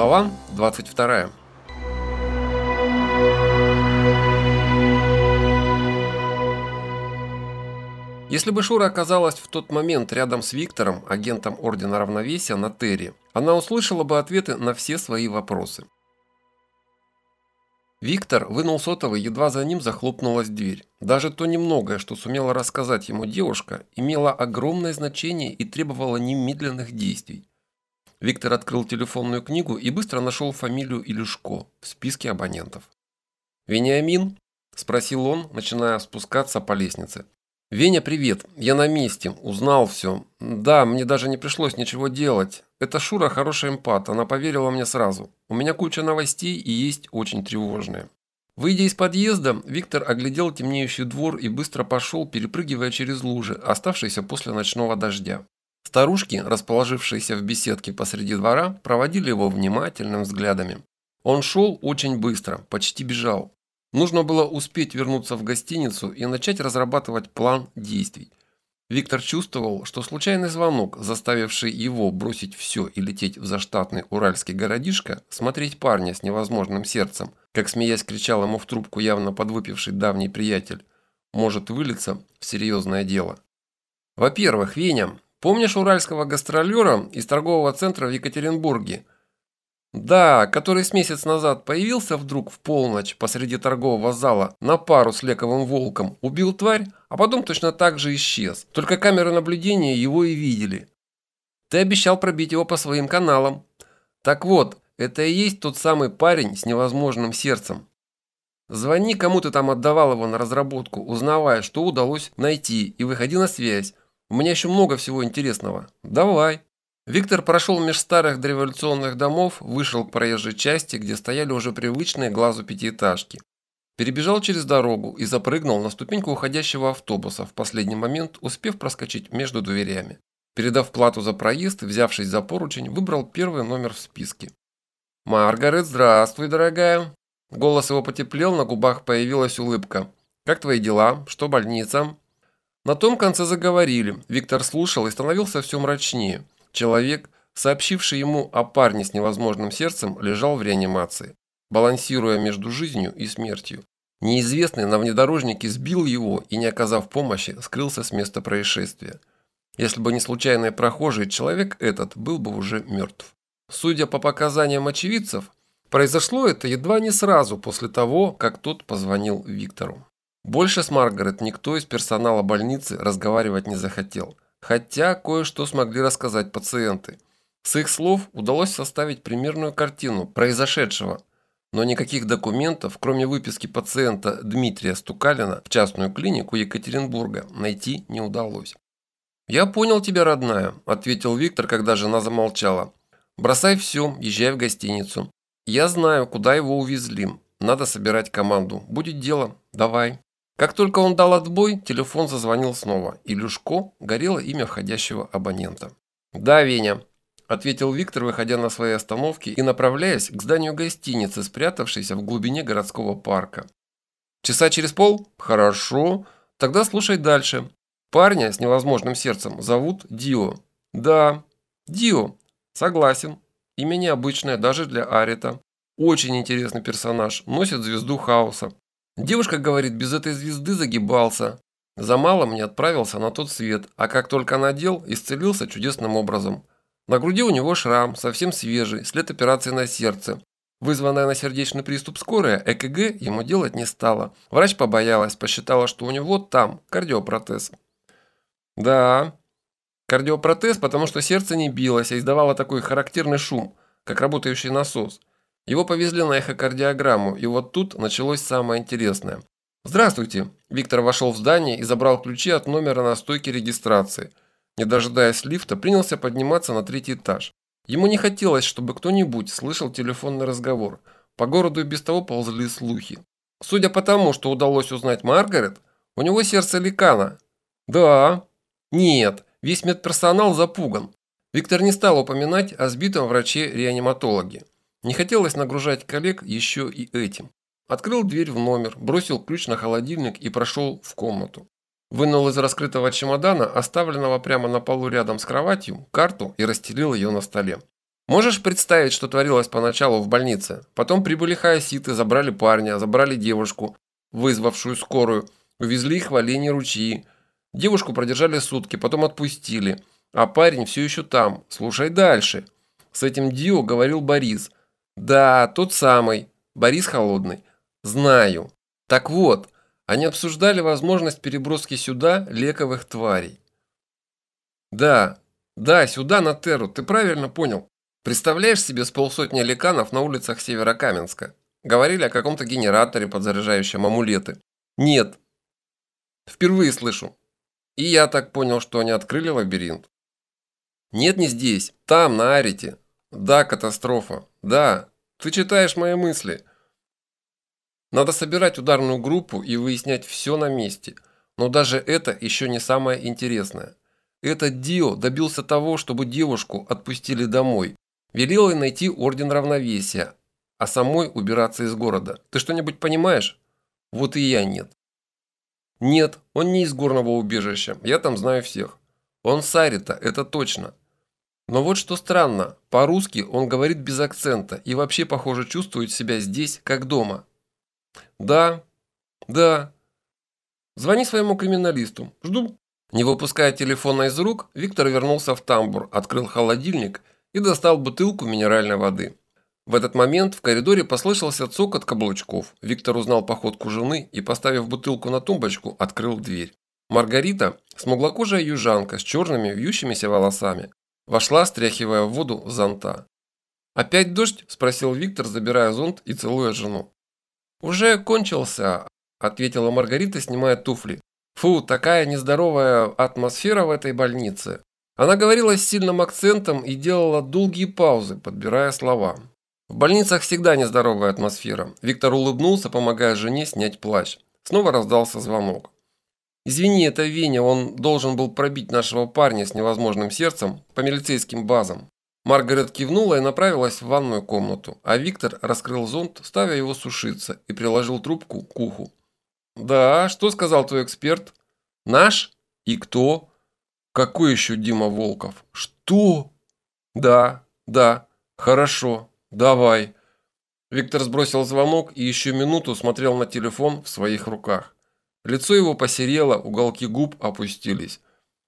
Глава 22. Если бы Шура оказалась в тот момент рядом с Виктором, агентом Ордена Равновесия на Терри, она услышала бы ответы на все свои вопросы. Виктор вынул сотовый, едва за ним захлопнулась дверь. Даже то немногое, что сумела рассказать ему девушка, имело огромное значение и требовало немедленных действий. Виктор открыл телефонную книгу и быстро нашел фамилию Илюшко в списке абонентов. «Вениамин?» – спросил он, начиная спускаться по лестнице. «Веня, привет. Я на месте. Узнал все. Да, мне даже не пришлось ничего делать. Это Шура хороший эмпат. Она поверила мне сразу. У меня куча новостей и есть очень тревожные». Выйдя из подъезда, Виктор оглядел темнеющий двор и быстро пошел, перепрыгивая через лужи, оставшиеся после ночного дождя. Старушки, расположившиеся в беседке посреди двора, проводили его внимательным взглядами. Он шел очень быстро, почти бежал. Нужно было успеть вернуться в гостиницу и начать разрабатывать план действий. Виктор чувствовал, что случайный звонок, заставивший его бросить все и лететь в заштатный уральский городишко, смотреть парня с невозможным сердцем, как смеясь кричал ему в трубку явно подвыпивший давний приятель, может вылиться в серьезное дело. Во-первых, Веня, помнишь уральского гастролера из торгового центра в Екатеринбурге – да, который с месяц назад появился вдруг в полночь посреди торгового зала на пару с лековым волком, убил тварь, а потом точно так же исчез. Только камеры наблюдения его и видели. Ты обещал пробить его по своим каналам. Так вот, это и есть тот самый парень с невозможным сердцем. Звони, кому ты там отдавал его на разработку, узнавая, что удалось найти, и выходи на связь. У меня еще много всего интересного. Давай. Виктор прошел меж старых дореволюционных домов, вышел к проезжей части, где стояли уже привычные глазу пятиэтажки. Перебежал через дорогу и запрыгнул на ступеньку уходящего автобуса, в последний момент успев проскочить между дверями. Передав плату за проезд взявшись за поручень, выбрал первый номер в списке. «Маргарет, здравствуй, дорогая!» Голос его потеплел, на губах появилась улыбка. «Как твои дела? Что больница?» На том конце заговорили. Виктор слушал и становился все мрачнее. Человек, сообщивший ему о парне с невозможным сердцем, лежал в реанимации, балансируя между жизнью и смертью. Неизвестный на внедорожнике сбил его и, не оказав помощи, скрылся с места происшествия. Если бы не случайный прохожий, человек этот был бы уже мертв. Судя по показаниям очевидцев, произошло это едва не сразу после того, как тот позвонил Виктору. Больше с Маргарет никто из персонала больницы разговаривать не захотел – Хотя кое-что смогли рассказать пациенты. С их слов удалось составить примерную картину произошедшего, но никаких документов, кроме выписки пациента Дмитрия Стукалина в частную клинику Екатеринбурга, найти не удалось. «Я понял тебя, родная», – ответил Виктор, когда жена замолчала. «Бросай все, езжай в гостиницу. Я знаю, куда его увезли. Надо собирать команду. Будет дело. Давай». Как только он дал отбой, телефон зазвонил снова, и Люшко горело имя входящего абонента. «Да, Веня», – ответил Виктор, выходя на своей остановке и направляясь к зданию гостиницы, спрятавшейся в глубине городского парка. «Часа через пол? Хорошо. Тогда слушай дальше. Парня с невозможным сердцем зовут Дио». «Да, Дио. Согласен. Имя необычное даже для Арита. Очень интересный персонаж, носит звезду хаоса. Девушка говорит, без этой звезды загибался. За малым не отправился на тот свет, а как только надел, исцелился чудесным образом. На груди у него шрам, совсем свежий, след операции на сердце. Вызванная на сердечный приступ скорая, ЭКГ ему делать не стала. Врач побоялась, посчитала, что у него там кардиопротез. Да, кардиопротез, потому что сердце не билось, а издавало такой характерный шум, как работающий насос. Его повезли на эхокардиограмму, и вот тут началось самое интересное. «Здравствуйте!» Виктор вошел в здание и забрал ключи от номера на стойке регистрации. Не дожидаясь лифта, принялся подниматься на третий этаж. Ему не хотелось, чтобы кто-нибудь слышал телефонный разговор. По городу и без того ползли слухи. Судя по тому, что удалось узнать Маргарет, у него сердце ликана. Да. Нет, весь медперсонал запуган. Виктор не стал упоминать о сбитом враче-реаниматологе. Не хотелось нагружать коллег еще и этим. Открыл дверь в номер, бросил ключ на холодильник и прошел в комнату. Вынул из раскрытого чемодана, оставленного прямо на полу рядом с кроватью, карту и расстелил ее на столе. Можешь представить, что творилось поначалу в больнице? Потом прибыли хаоситы, забрали парня, забрали девушку, вызвавшую скорую, увезли их в оленьи ручьи. Девушку продержали сутки, потом отпустили. А парень все еще там. Слушай дальше. С этим Дио говорил Борис. Да, тот самый. Борис Холодный. Знаю. Так вот, они обсуждали возможность переброски сюда лековых тварей. Да, да, сюда, на Терру, ты правильно понял. Представляешь себе с полсотни леканов на улицах Северокаменска? Говорили о каком-то генераторе, подзаряжающем амулеты. Нет. Впервые слышу. И я так понял, что они открыли лабиринт. Нет, не здесь. Там, на Арите. Да, катастрофа. Да, ты читаешь мои мысли. Надо собирать ударную группу и выяснять все на месте. Но даже это еще не самое интересное. Этот Дио добился того, чтобы девушку отпустили домой. Велел ей найти орден равновесия, а самой убираться из города. Ты что-нибудь понимаешь? Вот и я нет. Нет, он не из горного убежища, я там знаю всех. Он Сарита, это точно. Но вот что странно, по-русски он говорит без акцента и вообще, похоже, чувствует себя здесь, как дома. Да, да. Звони своему криминалисту. Жду. Не выпуская телефона из рук, Виктор вернулся в тамбур, открыл холодильник и достал бутылку минеральной воды. В этот момент в коридоре послышался цокот каблучков. Виктор узнал походку жены и, поставив бутылку на тумбочку, открыл дверь. Маргарита, смуглокожая южанка с черными вьющимися волосами, вошла, стряхивая в воду зонта. «Опять дождь?» – спросил Виктор, забирая зонт и целуя жену. «Уже кончился», – ответила Маргарита, снимая туфли. «Фу, такая нездоровая атмосфера в этой больнице». Она говорила с сильным акцентом и делала долгие паузы, подбирая слова. В больницах всегда нездоровая атмосфера. Виктор улыбнулся, помогая жене снять плащ. Снова раздался звонок. «Извини, это Веня, он должен был пробить нашего парня с невозможным сердцем по милицейским базам». Маргарет кивнула и направилась в ванную комнату, а Виктор раскрыл зонт, ставя его сушиться, и приложил трубку к уху. «Да, что сказал твой эксперт?» «Наш? И кто?» «Какой еще Дима Волков?» «Что?» «Да, да, хорошо, давай». Виктор сбросил звонок и еще минуту смотрел на телефон в своих руках. Лицо его посерело, уголки губ опустились.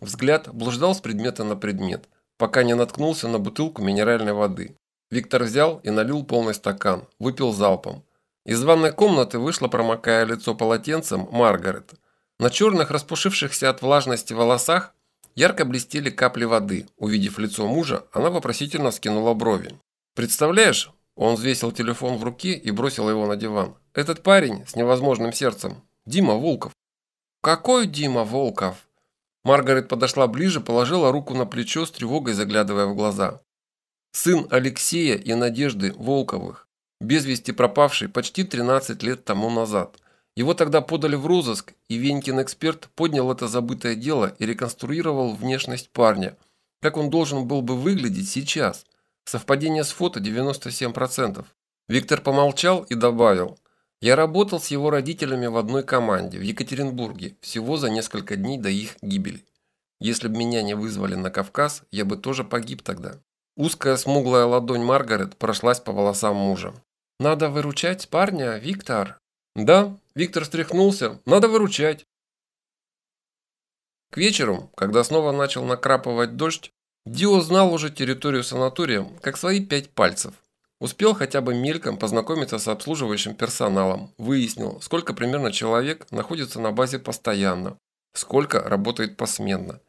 Взгляд блуждал с предмета на предмет, пока не наткнулся на бутылку минеральной воды. Виктор взял и налил полный стакан, выпил залпом. Из ванной комнаты вышла, промокая лицо полотенцем, Маргарет. На черных, распушившихся от влажности волосах ярко блестели капли воды. Увидев лицо мужа, она вопросительно скинула брови. «Представляешь?» Он взвесил телефон в руке и бросил его на диван. «Этот парень с невозможным сердцем. Дима Волков». «Какой Дима Волков?» Маргарет подошла ближе, положила руку на плечо с тревогой, заглядывая в глаза. «Сын Алексея и Надежды Волковых, без вести пропавший почти 13 лет тому назад». Его тогда подали в розыск, и Венькин эксперт поднял это забытое дело и реконструировал внешность парня, как он должен был бы выглядеть сейчас. Совпадение с фото 97%. Виктор помолчал и добавил. Я работал с его родителями в одной команде в Екатеринбурге всего за несколько дней до их гибели. Если бы меня не вызвали на Кавказ, я бы тоже погиб тогда. Узкая смуглая ладонь Маргарет прошлась по волосам мужа. «Надо выручать парня, Виктор». «Да», – Виктор встряхнулся, – «надо выручать». К вечеру, когда снова начал накрапывать дождь, Дио знал уже территорию санатория, как свои пять пальцев. Успел хотя бы мельком познакомиться с обслуживающим персоналом, выяснил, сколько примерно человек находится на базе постоянно, сколько работает посменно,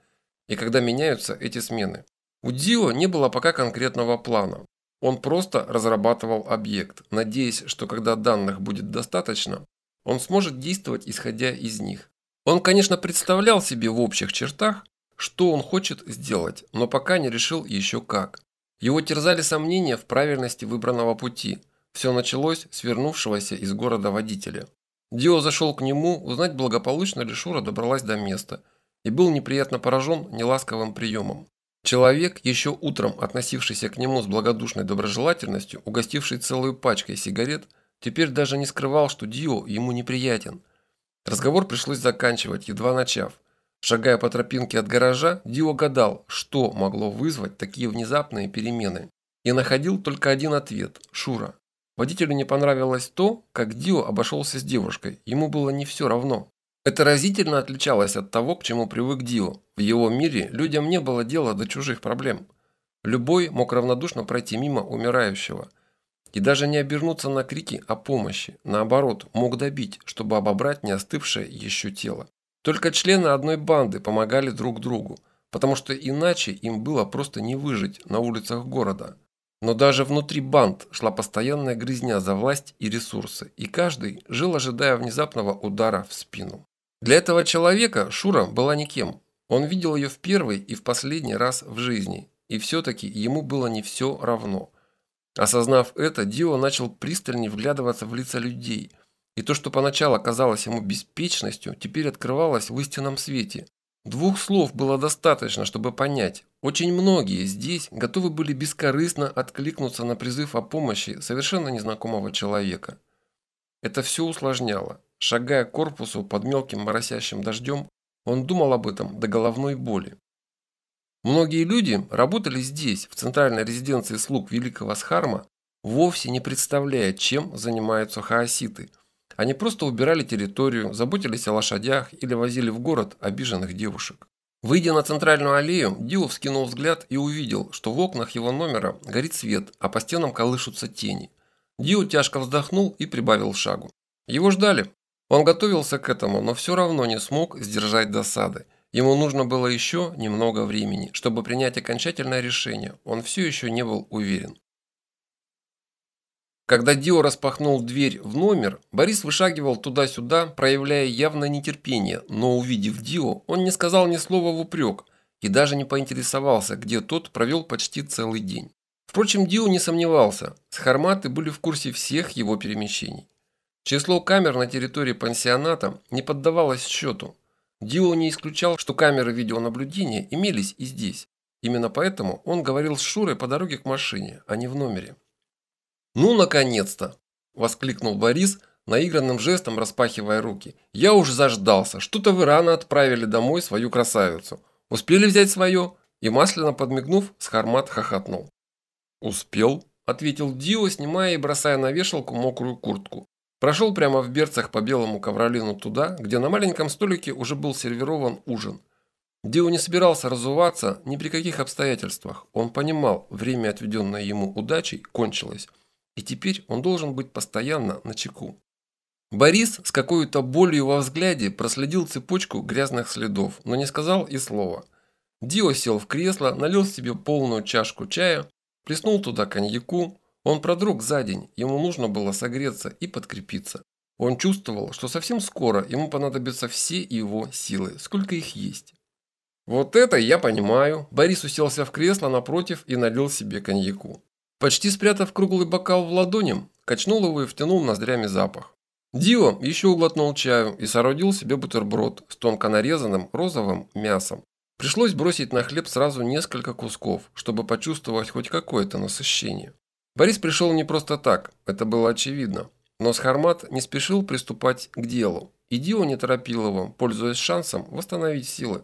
и когда меняются эти смены. У Дио не было пока конкретного плана. Он просто разрабатывал объект, надеясь, что когда данных будет достаточно, он сможет действовать исходя из них. Он, конечно, представлял себе в общих чертах, что он хочет сделать, но пока не решил еще как. Его терзали сомнения в правильности выбранного пути. Все началось с вернувшегося из города водителя. Дио зашел к нему, узнать благополучно ли Шура добралась до места, и был неприятно поражен неласковым приемом. Человек, еще утром относившийся к нему с благодушной доброжелательностью, угостивший целую пачкой сигарет, теперь даже не скрывал, что Дио ему неприятен. Разговор пришлось заканчивать, едва начав. Шагая по тропинке от гаража, Дио гадал, что могло вызвать такие внезапные перемены. и находил только один ответ – Шура. Водителю не понравилось то, как Дио обошелся с девушкой, ему было не все равно. Это разительно отличалось от того, к чему привык Дио. В его мире людям не было дела до чужих проблем. Любой мог равнодушно пройти мимо умирающего. И даже не обернуться на крики о помощи. Наоборот, мог добить, чтобы обобрать не остывшее еще тело. Только члены одной банды помогали друг другу, потому что иначе им было просто не выжить на улицах города. Но даже внутри банд шла постоянная грызня за власть и ресурсы, и каждый жил, ожидая внезапного удара в спину. Для этого человека Шура была никем. Он видел ее в первый и в последний раз в жизни, и все-таки ему было не все равно. Осознав это, Дио начал пристальнее вглядываться в лица людей, и то, что поначалу казалось ему беспечностью, теперь открывалось в истинном свете. Двух слов было достаточно, чтобы понять. Очень многие здесь готовы были бескорыстно откликнуться на призыв о помощи совершенно незнакомого человека. Это все усложняло. Шагая к корпусу под мелким моросящим дождем, он думал об этом до головной боли. Многие люди работали здесь, в центральной резиденции слуг Великого Схарма, вовсе не представляя, чем занимаются хаоситы – они просто убирали территорию, заботились о лошадях или возили в город обиженных девушек. Выйдя на центральную аллею, Дио вскинул взгляд и увидел, что в окнах его номера горит свет, а по стенам колышутся тени. Дио тяжко вздохнул и прибавил шагу. Его ждали. Он готовился к этому, но все равно не смог сдержать досады. Ему нужно было еще немного времени, чтобы принять окончательное решение. Он все еще не был уверен. Когда Дио распахнул дверь в номер, Борис вышагивал туда-сюда, проявляя явное нетерпение, но увидев Дио, он не сказал ни слова в упрек и даже не поинтересовался, где тот провел почти целый день. Впрочем, Дио не сомневался, схарматы были в курсе всех его перемещений. Число камер на территории пансионата не поддавалось счету. Дио не исключал, что камеры видеонаблюдения имелись и здесь. Именно поэтому он говорил с Шурой по дороге к машине, а не в номере. «Ну, наконец-то!» – воскликнул Борис, наигранным жестом распахивая руки. «Я уж заждался. Что-то вы рано отправили домой свою красавицу. Успели взять свое?» И масляно подмигнув, Схармат хохотнул. «Успел», – ответил Дио, снимая и бросая на вешалку мокрую куртку. Прошел прямо в берцах по белому ковролину туда, где на маленьком столике уже был сервирован ужин. Дио не собирался разуваться ни при каких обстоятельствах. Он понимал, время, отведенное ему удачей, кончилось – и теперь он должен быть постоянно на чеку. Борис с какой-то болью во взгляде проследил цепочку грязных следов, но не сказал и слова. Дио сел в кресло, налил себе полную чашку чая, плеснул туда коньяку. Он продрог за день, ему нужно было согреться и подкрепиться. Он чувствовал, что совсем скоро ему понадобятся все его силы, сколько их есть. Вот это я понимаю. Борис уселся в кресло напротив и налил себе коньяку. Почти спрятав круглый бокал в ладони, качнул его и втянул ноздрями запах. Дио еще углотнул чаю и соорудил себе бутерброд с тонко нарезанным розовым мясом. Пришлось бросить на хлеб сразу несколько кусков, чтобы почувствовать хоть какое-то насыщение. Борис пришел не просто так, это было очевидно. Но Схармат не спешил приступать к делу, и Дио не торопил его, пользуясь шансом восстановить силы.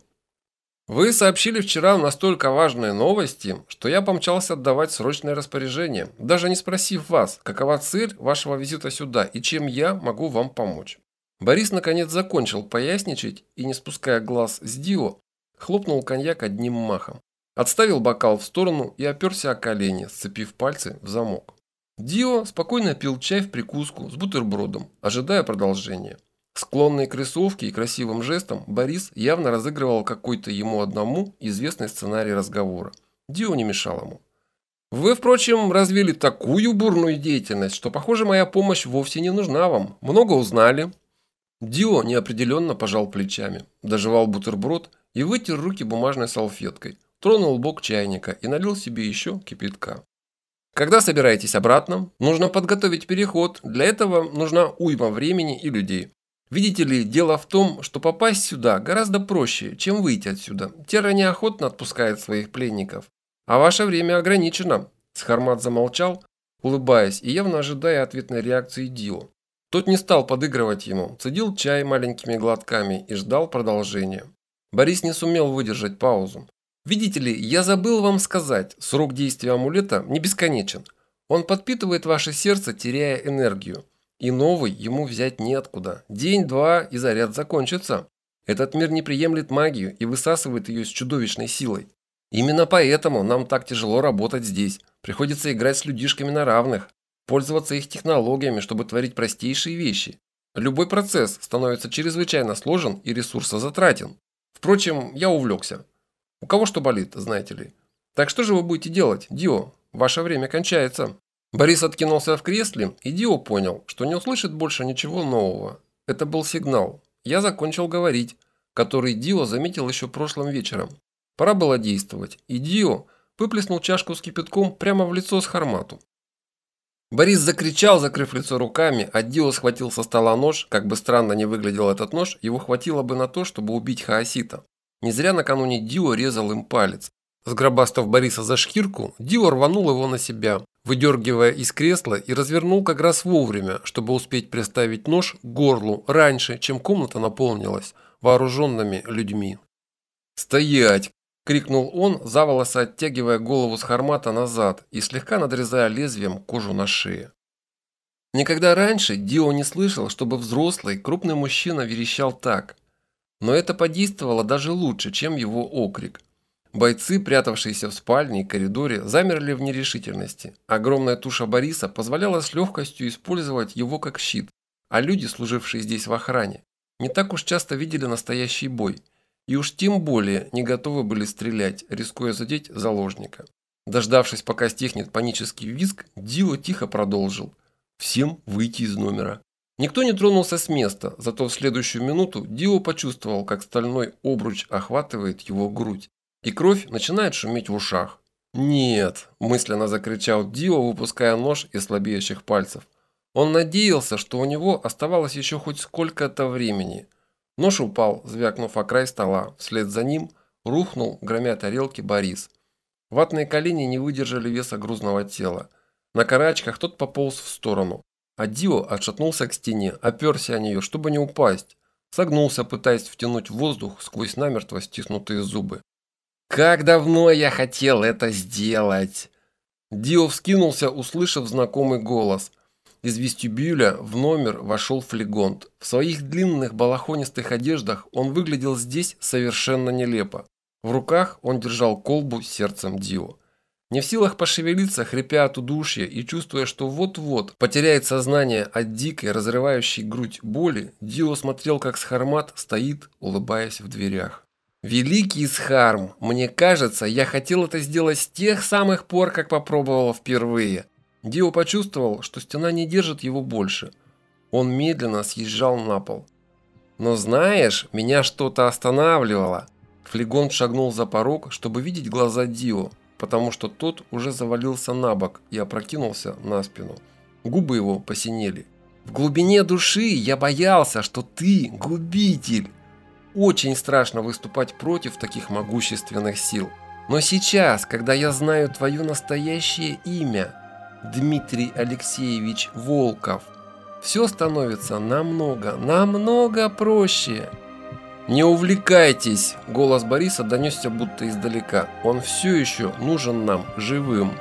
Вы сообщили вчера настолько важные новости, что я помчался отдавать срочное распоряжение, даже не спросив вас, какова цель вашего визита сюда и чем я могу вам помочь. Борис наконец закончил поясничать и, не спуская глаз с Дио, хлопнул коньяк одним махом. Отставил бокал в сторону и оперся о колени, сцепив пальцы в замок. Дио спокойно пил чай в прикуску с бутербродом, ожидая продолжения. Склонный к рисовке и красивым жестам, Борис явно разыгрывал какой-то ему одному известный сценарий разговора. Дио не мешал ему. «Вы, впрочем, развили такую бурную деятельность, что, похоже, моя помощь вовсе не нужна вам. Много узнали». Дио неопределенно пожал плечами, доживал бутерброд и вытер руки бумажной салфеткой, тронул бок чайника и налил себе еще кипятка. Когда собираетесь обратно, нужно подготовить переход. Для этого нужна уйма времени и людей. Видите ли, дело в том, что попасть сюда гораздо проще, чем выйти отсюда. Терра неохотно отпускает своих пленников. А ваше время ограничено. Схармат замолчал, улыбаясь и явно ожидая ответной реакции Дио. Тот не стал подыгрывать ему, цедил чай маленькими глотками и ждал продолжения. Борис не сумел выдержать паузу. Видите ли, я забыл вам сказать, срок действия амулета не бесконечен. Он подпитывает ваше сердце, теряя энергию. И новый ему взять неоткуда. День-два и заряд закончится. Этот мир не приемлет магию и высасывает ее с чудовищной силой. Именно поэтому нам так тяжело работать здесь. Приходится играть с людишками на равных, пользоваться их технологиями, чтобы творить простейшие вещи. Любой процесс становится чрезвычайно сложен и ресурсозатратен. Впрочем, я увлекся. У кого что болит, знаете ли. Так что же вы будете делать, Дио? Ваше время кончается. Борис откинулся в кресле, и Дио понял, что не услышит больше ничего нового. Это был сигнал. Я закончил говорить, который Дио заметил еще прошлым вечером. Пора было действовать, и Дио выплеснул чашку с кипятком прямо в лицо с Хармату. Борис закричал, закрыв лицо руками, а Дио схватил со стола нож. Как бы странно не выглядел этот нож, его хватило бы на то, чтобы убить Хаосита. Не зря накануне Дио резал им палец. Сгробастав Бориса за шкирку, Дио рванул его на себя, выдергивая из кресла и развернул как раз вовремя, чтобы успеть приставить нож к горлу раньше, чем комната наполнилась вооруженными людьми. «Стоять!» – крикнул он, за волосы оттягивая голову с хармата назад и слегка надрезая лезвием кожу на шее. Никогда раньше Дио не слышал, чтобы взрослый, крупный мужчина верещал так. Но это подействовало даже лучше, чем его окрик. Бойцы, прятавшиеся в спальне и коридоре, замерли в нерешительности. Огромная туша Бориса позволяла с легкостью использовать его как щит, а люди, служившие здесь в охране, не так уж часто видели настоящий бой – и уж тем более не готовы были стрелять, рискуя задеть заложника. Дождавшись, пока стихнет панический визг, Дио тихо продолжил. Всем выйти из номера. Никто не тронулся с места, зато в следующую минуту Дио почувствовал, как стальной обруч охватывает его грудь, и кровь начинает шуметь в ушах. «Нет!» – мысленно закричал Дио, выпуская нож из слабеющих пальцев. Он надеялся, что у него оставалось еще хоть сколько-то времени, Нож упал, звякнув о край стола. Вслед за ним рухнул, громя тарелки, Борис. Ватные колени не выдержали веса грузного тела. На карачках тот пополз в сторону. А Дио отшатнулся к стене, оперся о нее, чтобы не упасть. Согнулся, пытаясь втянуть воздух сквозь намертво стиснутые зубы. «Как давно я хотел это сделать!» Дио вскинулся, услышав знакомый голос – из вестибюля в номер вошел флегонт. В своих длинных балахонистых одеждах он выглядел здесь совершенно нелепо. В руках он держал колбу с сердцем Дио. Не в силах пошевелиться, хрипя от удушья и чувствуя, что вот-вот потеряет сознание от дикой, разрывающей грудь боли, Дио смотрел, как Схармат стоит, улыбаясь в дверях. «Великий Схарм, мне кажется, я хотел это сделать с тех самых пор, как попробовал впервые. Дио почувствовал, что стена не держит его больше. Он медленно съезжал на пол. «Но знаешь, меня что-то останавливало». Флегон шагнул за порог, чтобы видеть глаза Дио, потому что тот уже завалился на бок и опрокинулся на спину. Губы его посинели. «В глубине души я боялся, что ты губитель. Очень страшно выступать против таких могущественных сил. Но сейчас, когда я знаю твое настоящее имя, Дмитрий Алексеевич Волков. Все становится намного, намного проще. «Не увлекайтесь!» – голос Бориса донесся будто издалека. «Он все еще нужен нам живым».